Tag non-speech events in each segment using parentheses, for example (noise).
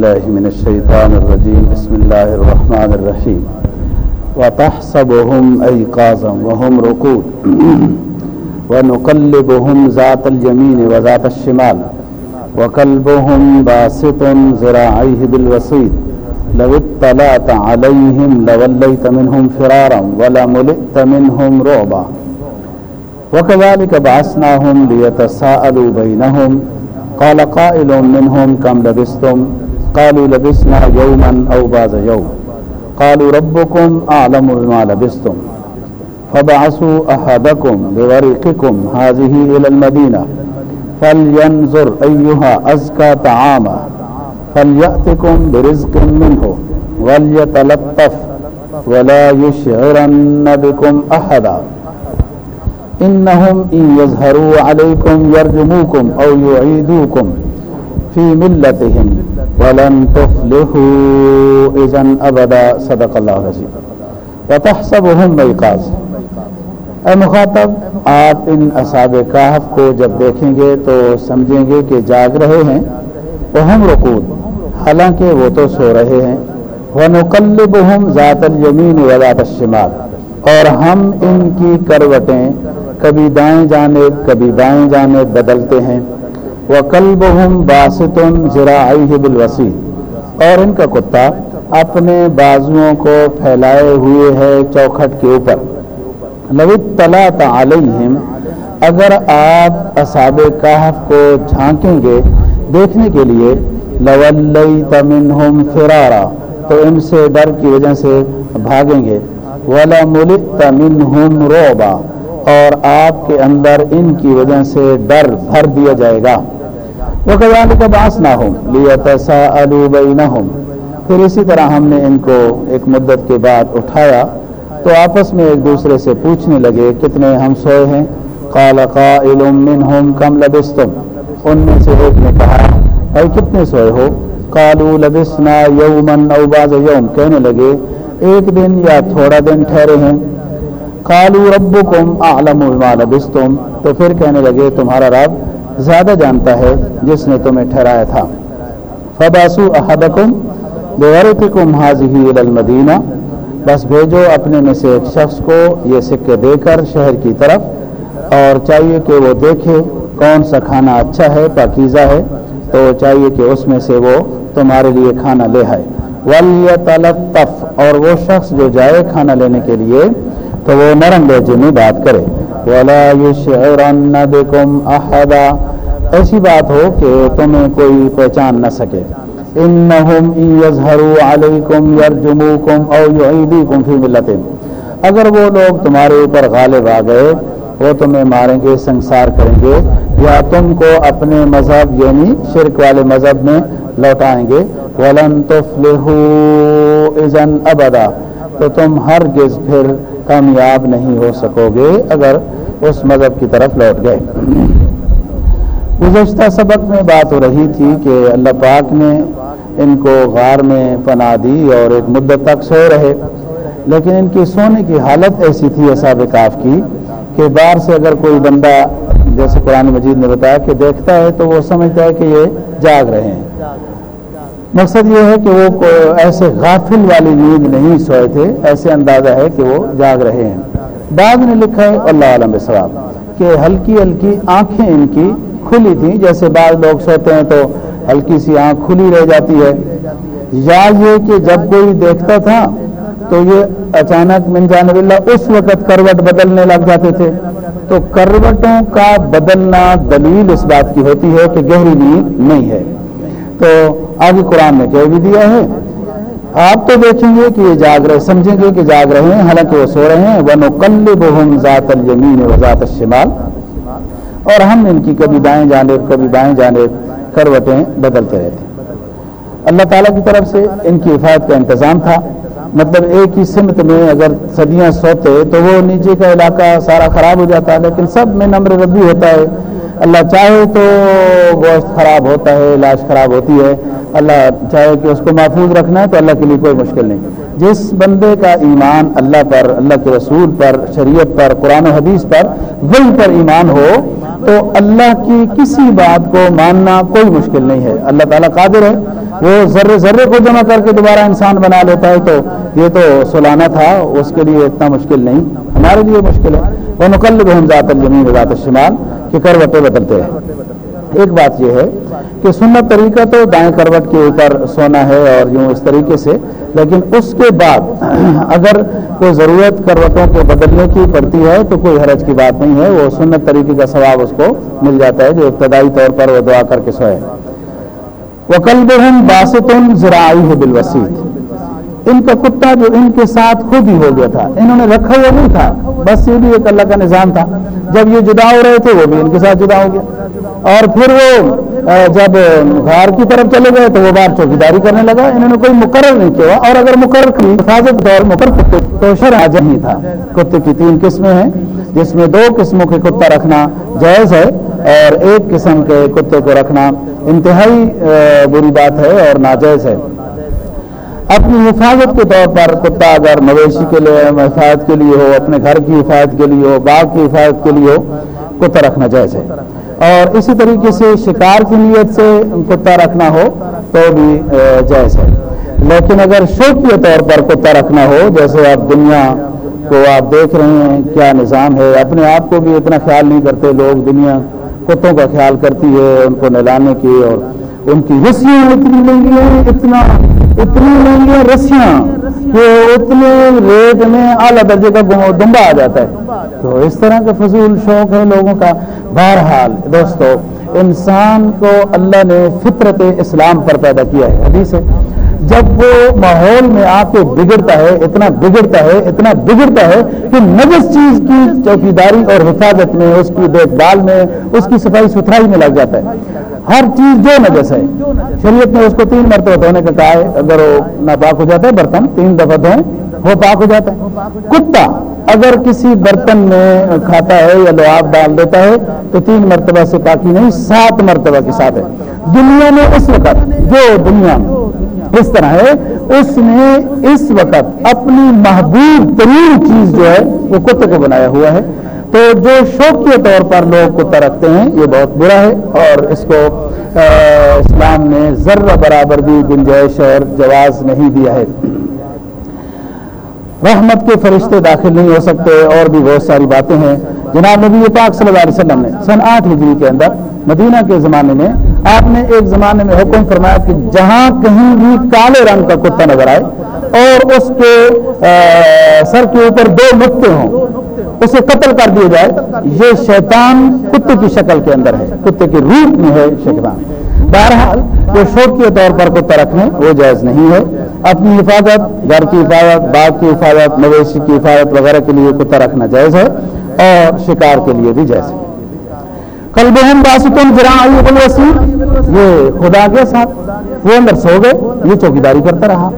بالله من الشيطان الرجيم. بسم الله الرحمن الرحيم. وتحسبهم أيقاظا وهم ركود. (clears throat) ونقلبهم ذات اليمين وذات الشمال. وكلبهم باسط ذراعيه بالوسيط. لو اطلعت عليهم لوليت منهم فرارا ولملئت منهم رعبا. وكذلك بعثناهم ليتساءلوا بينهم. قال قائل منهم كم لبستم قالوا لبسنا يوما أو بعض يوم. قالوا ربكم أعلم بما لبستم. فبعثوا أحدكم بورقكم هذه إلى المدينة. فلينظر أيها أزكى طعاما. فليأتكم برزق منه. وليتلطف. ولا يشعرن بكم أحدا. إنهم إن يظهروا عليكم يرجموكم أو يعيدوكم. في ملتهم ولن تفلحوا إذا أبدا، صدق الله العظيم. وتحسبهم ميقاظ اے مخاطب، آپ ان اصحاب کہف کو جب دیکھیں گے تو سمجھیں گے کہ جاگ رہے ہیں وہ ہم رکود. حالانکہ وہ تو سو رہے ہیں. وہ نقلب ہم ذات الیمین و الشمال. اور ہم ان کی کروٹیں، کبھی دائیں جانب، کبھی بائیں جانب بدلتے ہیں. وہ کلب ہم باستن ذراعی اور ان کا کتا اپنے بازوؤں کو پھیلائے ہوئے ہے چوکھٹ کے اوپر۔ لو تلا علیہم اگر آپ اصاب کہف کو جھانکیں گے دیکھنے کے لیے لولیت فرارا، تو ان سے ڈر کی وجہ سے بھاگیں گے۔ ولا ملت منہم روبا اور آپ کے اندر ان کی وجہ سے ڈر بھر دیا جائے گا۔ وہ کبھی کا باس نہ ہوں لیتسا پھر اسی طرح ہم نے ان کو ایک مدت کے بعد اٹھایا، تو آپس میں ایک دوسرے سے پوچھنے لگے، کتنے ہم سوئے ہیں؟ قال قائل منہم، کم لبستم؟ ان میں سے ایک نے کہا، بھائی کتنے سوئے ہو؟ قالوا لبسنا یومن او بعض یوم۔ کہنے لگے، ایک دن یا تھوڑا دن ٹھہرے ہیں۔ قالوا ربکم اعلم بما لبستم۔ تو پھر کہنے لگے، تمہارا رب زیادہ جانتا ہے جس نے تمہیں ٹھہرایا تھا۔ فباسو احدکم بورقکم هذه الى المدینہ بس بھیجو اپنے میں سے ایک شخص کو یہ سکے دے کر شہر کی طرف، اور چاہیے کہ وہ دیکھے کون سا کھانا اچھا ہے، پاکیزہ ہے۔ تو چاہیے کہ اس میں سے وہ تمہارے لیے کھانا لے آئے۔ ولیطلطف اور وہ شخص جو جائے کھانا لینے کے لیے، تو وہ نرم لہجے میں بات کرے۔ ولا يشعرن بكم احدا ایسی بات ہو کہ تمہیں کوئی پہچان نہ سکے۔ انہم ان یظہروا علیکم یرجموکم او یعیدیکم فی ملتہم اگر وہ لوگ تمہارے اوپر غالب آ گئے، وہ تمہیں ماریں گے، سنسار کریں گے، یا تم کو اپنے مذہب یعنی شرک والے مذہب میں لوٹائیں گے۔ ولن تفلحوا اذن ابدا تو تم ہرگز پھر کامیاب نہیں ہو سکو گے اگر اس مذہب کی طرف لوٹ گئے۔ گزشتہ سبق میں بات ہو رہی تھی کہ اللہ پاک نے ان کو غار میں پناہ دی اور ایک مدت تک سو رہے، لیکن ان کی سونے کی حالت ایسی تھی اصاب کاف کی کہ باہر سے اگر کوئی بندہ، جیسے قرآن مجید نے بتایا کہ دیکھتا ہے تو وہ سمجھتا ہے کہ یہ جاگ رہے ہیں۔ مقصد یہ ہے کہ وہ ایسے غافل والی نیند نہیں سوئے تھے، ایسے اندازہ ہے کہ وہ جاگ رہے ہیں۔ بعد نے لکھا ہے، اللہ عالم ثواب کہ ہلکی ہلکی آنکھیں ان کی کھلی تھیں۔ جیسے بعض لوگ سوتے ہیں تو ہلکی سی آنکھ کھلی رہ جاتی ہے۔ یا یہ کہ جب کوئی دیکھتا تھا تو یہ اچانک من جانب اللہ اس وقت کروٹ بدلنے لگ جاتے تھے۔ تو کروٹوں کا بدلنا دلیل اس بات کی ہوتی ہے کہ گہری نیند نہیں ہے۔ تو آگے قرآن نے کہہ بھی دیا ہے۔ آپ تو دیکھیں گے کہ یہ جاگ رہے، سمجھیں گے کہ جاگ رہے ہیں، حالانکہ وہ سو رہے ہیں۔ وہ نقل بہم ذات الیمین و ذات الشمال۔ اور ہم ان کی کبھی دائیں جانب، کبھی بائیں جانب کروٹیں بدلتے رہتے اللہ تعالیٰ کی طرف سے ان کی حفاظت کا انتظام تھا۔ مطلب ایک ہی سمت میں اگر صدیاں سوتے تو وہ نیچے کا علاقہ سارا خراب ہو جاتا ہے لیکن سب میں نمر ربی ہوتا ہے۔ اللہ چاہے تو گوشت خراب ہوتا ہے، لاش خراب ہوتی ہے۔ اللہ چاہے کہ اس کو محفوظ رکھنا ہے تو اللہ کے لیے کوئی مشکل نہیں۔ جس بندے کا ایمان اللہ پر، اللہ کے رسول پر، شریعت پر، قرآن و حدیث پر وہی پر ایمان ہو، تو اللہ کی کسی بات کو ماننا کوئی مشکل نہیں ہے۔ اللہ تعالیٰ قادر ہے۔ وہ ذرے ذرے کو جمع کر کے دوبارہ انسان بنا لیتا ہے تو یہ تو سلانا تھا، اس کے لیے اتنا مشکل نہیں۔ ہمارے لیے مشکل ہے۔ وہ نقل ہم ذات الجمین ذات الشمال کہ کروٹیں بدلتے ہیں۔ ایک بات یہ ہے کہ سنت طریقہ تو دائیں کروٹ کے اوپر سونا ہے اور یوں اس طریقے سے، لیکن اس کے بعد (clears throat) اگر کوئی ضرورت کروٹوں کو بدلنے کی پڑتی ہے تو کوئی حرج کی بات نہیں ہے، وہ سنت طریقے کا ثواب اس کو مل جاتا ہے جو ابتدائی طور پر وہ دعا کر کے سوئے۔ وہ کلب ہوں باستن ذراعی ہے بالوسیط ان کا کتا جو ان کے ساتھ خود ہی ہو گیا تھا، انہوں نے رکھا ہوا نہیں تھا، بس یہ بھی ایک اللہ کا نظام تھا۔ جب یہ جدا ہو رہے تھے، وہ بھی ان کے ساتھ جدا ہو گیا۔ اور پھر وہ جب گھر کی طرف چلے گئے تو وہ بار چوکیداری کرنے لگا۔ انہوں نے کوئی مقرر نہیں کیا۔ اور اگر مقرر کی، حفاظت دور مقرر کتے، تو شرح ہی تھا۔ کتے کی تین قسمیں ہیں، جس میں دو قسموں کے کتا رکھنا جائز ہے اور ایک قسم کے کتے کو رکھنا انتہائی بری بات ہے اور ناجائز ہے۔ اپنی حفاظت کے طور پر کتا اگر مویشی کے لیے حفاظت کے لیے ہو، اپنے گھر کی حفاظت کے لیے ہو، باغ کی حفاظت کے لیے ہو، کتا رکھنا جائز ہے۔ اور اسی طریقے سے شکار کی نیت سے کتا رکھنا ہو تو بھی جائز ہے۔ لیکن اگر شوق کے طور پر کتا رکھنا ہو، جیسے آپ دنیا کو آپ دیکھ رہے ہیں، کیا نظام ہے؟ اپنے آپ کو بھی اتنا خیال نہیں کرتے لوگ، دنیا کتوں کا خیال کرتی ہے، ان کو نہلانے کی اور ان کی رسیاں اتنی مہنگی ہیں، اتنا اتنی مہنگی رسیاں کہ اتنے ریٹ میں اعلیٰ درجے کا دمبا آ جاتا ہے۔ تو اس طرح کا فضول شوق ہے لوگوں کا۔ بہرحال دوستو، انسان کو اللہ نے فطرت اسلام پر پیدا کیا ہے۔ حدیث ہے، جب وہ ماحول میں آ کے بگڑتا ہے، اتنا بگڑتا ہے، اتنا بگڑتا ہے کہ نجس چیز کی چوکیداری اور حفاظت میں، اس کی دیکھ بھال میں، اس کی صفائی ستھرائی میں لگ جاتا ہے۔ ہر چیز جو نجس ہے۔ شریعت نے اس کو تین مرتبہ دھونے کا کہا ہے۔ اگر وہ ناپاک ہو جاتا ہے برتن، تین دفعہ دھوئیں، وہ پاک ہو جاتا ہے۔ کتا اگر کسی برتن میں کھاتا ہے یا لواب ڈال دیتا ہے، تو تین مرتبہ سے پاکی نہیں، سات مرتبہ کے ساتھ ہے۔ دنیا میں اس وقت، جو دنیا میں اس طرح ہے، اس نے اس وقت اپنی محبوب ترین چیز جو ہے، وہ کتے کو بنایا ہوا ہے۔ تو جو شوق کے طور پر لوگ کتا رکھتے ہیں، یہ بہت برا ہے اور اس کو اسلام نے ذرہ برابر بھی گنجائش اور جواز نہیں دیا ہے۔ رحمت کے فرشتے داخل نہیں ہو سکتے، اور بھی بہت ساری باتیں ہیں۔ جناب نبی پاک صلی اللہ علیہ وسلم نے سن آٹھ ہجری کے اندر مدینہ کے زمانے میں آپ نے ایک زمانے میں حکم فرمایا کہ جہاں کہیں بھی کالے رنگ کا کتا نظر آئے اور اس کے سر کے اوپر دو نقطے ہوں۔ اسے قتل کر دیا جائے۔ یہ شیطان کتے کی شکل کے اندر ہے۔ کتے کے روپ میں ہے شیطان۔ بہرحال جو شوق کے طور پر کتا رکھنے وہ جائز نہیں ہے۔ اپنی حفاظت، گھر کی حفاظت، باغ کی حفاظت، مویشی کی حفاظت وغیرہ کے لیے کتا رکھنا جائز ہے اور شکار کے لیے بھی جائز ہے۔ کل باسکن جرا یہ خدا کے ساتھ وہ اندر سو گئے۔ یہ چوکیداری کرتا رہا۔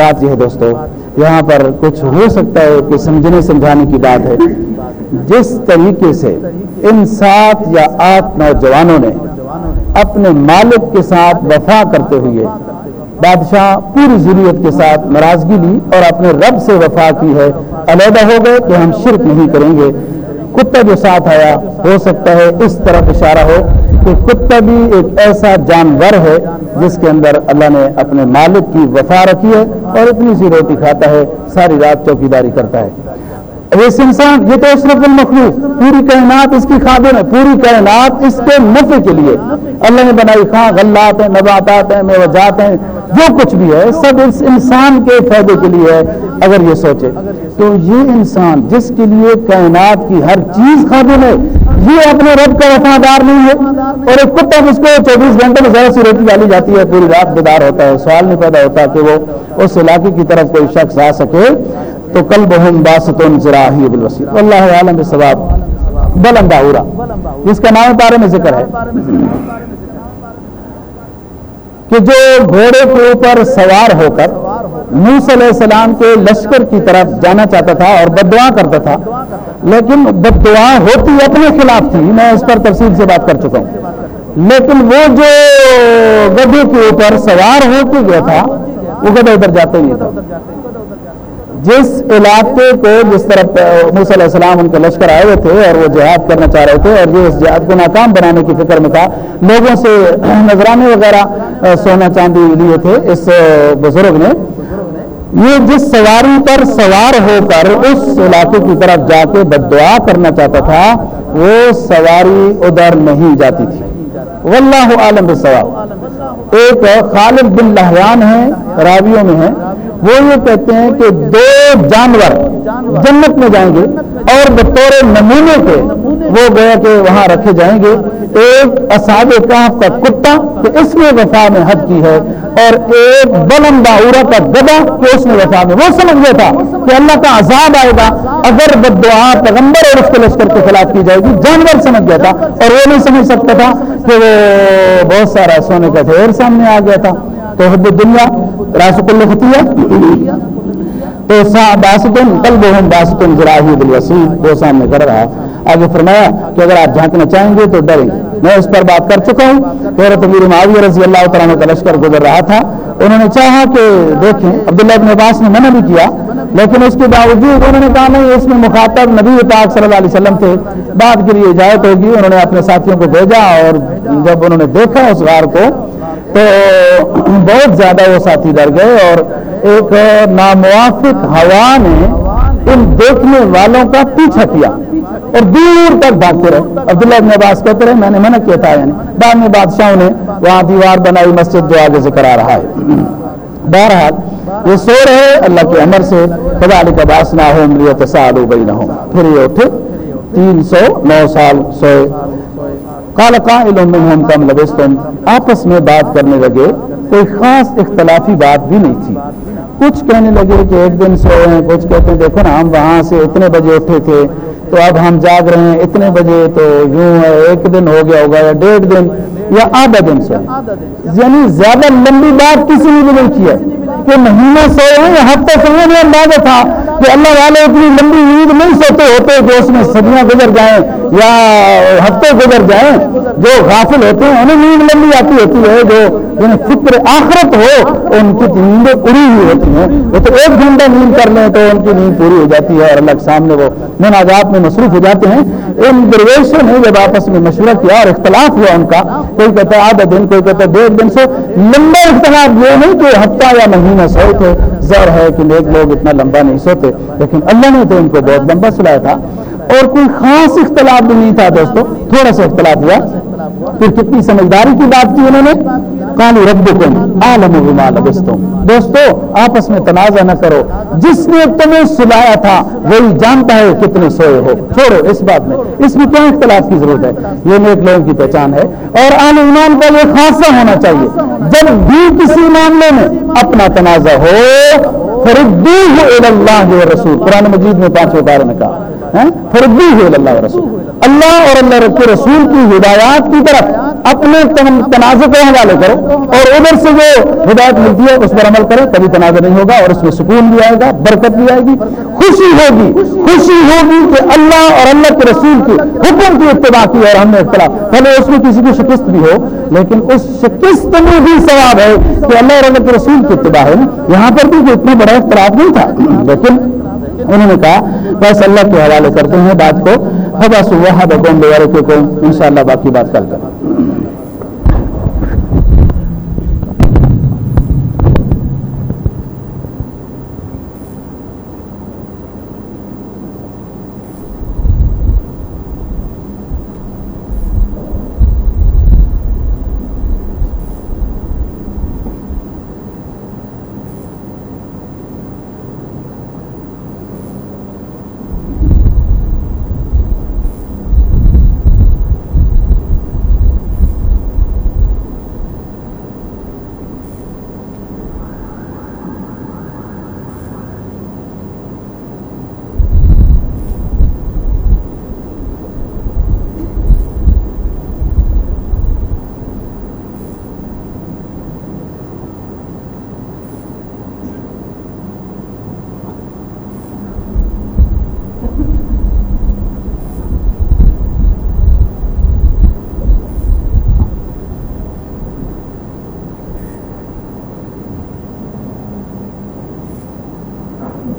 بات یہ ہے دوستو، یہاں پر کچھ ہو سکتا ہے کہ سمجھنے سمجھانے کی بات ہے۔ جس طریقے سے ان سات یا آٹھ نوجوانوں نے اپنے مالک کے ساتھ وفا کرتے ہوئے بادشاہ پوری ضروریت کے ساتھ ناراضگی لی اور اپنے رب سے وفا کی ہے، علیحدہ ہو گئے کہ ہم شرک نہیں کریں گے۔ کتا جو ساتھ آیا، ہو سکتا ہے اس طرف اشارہ ہو کہ کتا بھی ایک ایسا جانور ہے جس کے اندر اللہ نے اپنے مالک کی وفا رکھی ہے اور اتنی سی روٹی کھاتا ہے، ساری رات چوکیداری کرتا ہے۔ اس انسان، یہ تو اشرف المخلوق، پوری کائنات اس کی خادم ہے، پوری کائنات اس کے نفع کے لیے۔ اللہ نے بنائی خواہ، غلات ہیں، نباتات ہیں میوجات ہیں، جو کچھ بھی ہے، سب اس انسان کے فائدے کے لیے ہے، اگر یہ سوچے۔ تو یہ انسان جس کے لیے کائنات کی ہر چیز خادم ہے، یہ اپنے رب کا وفادار نہیں ہے۔ اور ایک کتا جس کو چوبیس گھنٹے میں ذرا سی روٹی ڈالی جاتی ہے، پوری رات بیدار ہوتا ہے، سوال نہیں پیدا ہوتا کہ وہ اس علاقے کی طرف کوئی شخص آ سکے۔ تو کل بہم باستون ذراہی بالوسیل اللہ عالم ثواب بلندا اورا جس کا نام پارے میں ذکر ہے۔ کہ جو گھوڑے کے اوپر سوار ہو کر موس علیہ السلام کے لشکر کی طرف جانا چاہتا تھا اور بدعا کرتا تھا، لیکن بدعا ہوتی اپنے خلاف تھی۔ میں اس پر تفصیل سے بات کر چکا ہوں۔ لیکن وہ جو گدے کے اوپر سوار ہو کے گیا تھا، وہ گدے ادھر جاتے ہی تھا جس علاقے کو جس طرف موسیٰ علیہ السلام ان کے لشکر آئے ہوئے تھے اور وہ جہاد کرنا چاہ رہے تھے اور یہ اس جہاد کو ناکام بنانے کی فکر میں تھا، لوگوں سے نذرانے وغیرہ سونا چاندی لیے تھے اس بزرگ نے۔ یہ جس سواری پر سوار ہو کر اس علاقے کی طرف جا کے بد دعا کرنا چاہتا تھا، وہ سواری ادھر نہیں جاتی تھی۔ واللہ عالم بالصواب۔ ایک خالد بن لہیان ہے راویوں میں ہے وہ یہ کہتے ہیں کہ دو جانور جنت میں جائیں گے اور بطور نمونے کے وہ گیا کہ وہاں رکھے جائیں گے۔ ایک اساد کاف کا کتا کہ اس نے وفا میں حد کی ہے اور ایک بلند باورا کا گدا کہ اس نے وفا میں۔ وہ سمجھ گیا تھا کہ اللہ کا عذاب آئے گا اگر بدعا پیغمبر اور اس کے لشکر کے خلاف کی جائے گی۔ جانور سمجھ گیا تھا اور وہ نہیں سمجھ سکتا تھا کہ وہ بہت سارا سونے کا ڈھیر سامنے آ گیا تھا۔ تو حب دنیا راسک الفتیہ تو باستن کل بہن باستن ذراہی بالوسیع، وہ سامنے کر رہا آگے فرمایا کہ اگر آپ جھانکنا چاہیں گے تو ڈریں۔ گے میں اس پر بات کر چکا ہوں۔ حضرت امیر معاویہ رضی اللہ تعالیٰ کا لشکر گزر رہا تھا۔ انہوں نے چاہا کہ دیکھیں، عبداللہ ابن عباس نے منع بھی کیا، لیکن اس کے باوجود انہوں نے کہا، نہیں، اس میں مخاطب نبی پاک صلی اللہ علیہ وسلم تھے۔ بات کے لیے اجازت ہوگی، انہوں نے اپنے ساتھیوں کو بھیجا اور جب انہوں نے دیکھا اس غار کو تو بہت زیادہ وہ ساتھی ڈر گئے اور ایک ناموافق ہوا نے ان دیکھنے والوں کا پیچھا کیا اور دور تک بھاگتے رہے۔ عبداللہ ابن عباس کہتے رہے، میں نے منع کیا تھا یعنی بعد میں بادشاہوں نے وہاں دیوار بنائی، مسجد جو آگے سے کرا رہا ہے۔ بہرحال، یہ سو رہے، اللہ کے عمر سے خدا علی کا باس نہ ہو ملیت سال ہو گئی نہ ہو پھر یہ اٹھے، تین سو نو سال سوئے۔ قائل کم لبستم. آپس میں بات کرنے لگے، کوئی خاص اختلافی بات بھی نہیں تھی۔ کچھ کہنے لگے کہ ایک دن سوئے ہیں، کچھ کہتے ہیں دیکھو نا، ہم وہاں سے اتنے بجے اٹھے تھے، تو اب ہم جاگ رہے ہیں اتنے بجے، تو یوں ہے، ایک دن ہو گیا ہوگا یا ڈیڑھ دن۔ یا آدھا دن سے۔ یعنی زیادہ لمبی بات کسی نے بھی نہیں کی ہے۔ کہ مہینہ سوئے ہیں یا ہفتہ سوئے میں اندازہ تھا کہ اللہ والے اتنی لمبی نیند نہیں سوتے ہوتے کہ اس میں صدیاں گزر جائیں یا ہفتے گزر جائیں۔ جو غافل ہوتے ہیں، انہیں نیند لمبی آتی ہوتی ہے، جو یعنی جنہیں فکر آخرت ہو، ان کی نیندیں پوری ہوئی ہوتی ہیں۔ وہ تو ایک گھنٹہ نیند کر لیں تو ان کی نیند پوری ہو جاتی ہے اور اللہ کے سامنے وہ مناجات میں مصروف ہو جاتے ہیں۔ ان درویشوں نے جب آپس میں مشورہ کیا اور اختلاف ہوا ان کا، کوئی کہتا ہے آدھا دن، کوئی کہتا ہے ڈیڑھ دن سے لمبا اختلاف یہ نہیں کہ ہفتہ یا مہینہ سوئے تھے زر ہے کہ نیک لوگ اتنا لمبا نہیں سوتے، لیکن اللہ نے تو ان کو بہت لمبا سلایا تھا۔ اور کوئی خاص اختلاف بھی نہیں تھا دوستو، تھوڑا سا اختلاف ہوا۔ پھر کتنی سمجھداری کی بات کی انہوں نے؟ کالو رب عالم لبستم. دوستو، آپس میں تنازع نہ کرو۔ جس نے تمہیں سلایا تھا، وہی جانتا ہے کتنے سوئے ہو۔ چھوڑو اس بات میں۔ اس میں کیا اختلاف کی ضرورت ہے؟ یہ نیک لوگوں کی پہچان ہے۔ اور آل ایمان کا یہ خاصہ ہونا چاہیے۔ جب بھی کسی معاملے میں اپنا تنازع ہو اللہ رسول قرآن مجید میں پانچ بارے میں کہا ہاں؟ فردی ہے اللہ رسول اللہ اور اللہ کے رسول کی ہدایات کی طرف اپنے تنازع کو حوالے کرو اور ادھر سے جو ہدایت ملتی ہے اس پر عمل کرو کبھی تنازع نہیں ہوگا اور اس میں سکون بھی آئے گا، برکت بھی آئے گی، خوشی ہوگی خوشی ہوگی کہ اللہ اور اللہ کے رسول کی حکم کی اتباع کی اور ہم نے اختلاف۔ پہلے اس میں کسی کی شکست بھی ہو، لیکن اس شکست میں بھی ثواب ہے کہ اللہ اور اللہ کے رسول کی اتباع ہے یہاں پر بھی کوئی اتنا بڑا اختلاف نہیں تھا، لیکن انہوں نے کہا، بس اللہ کے حوالے کرتے ہیں بات کو۔ خدا سے وہ حد اکاؤنٹ لے رکھے کو انشاءاللہ باقی بات کل کریں۔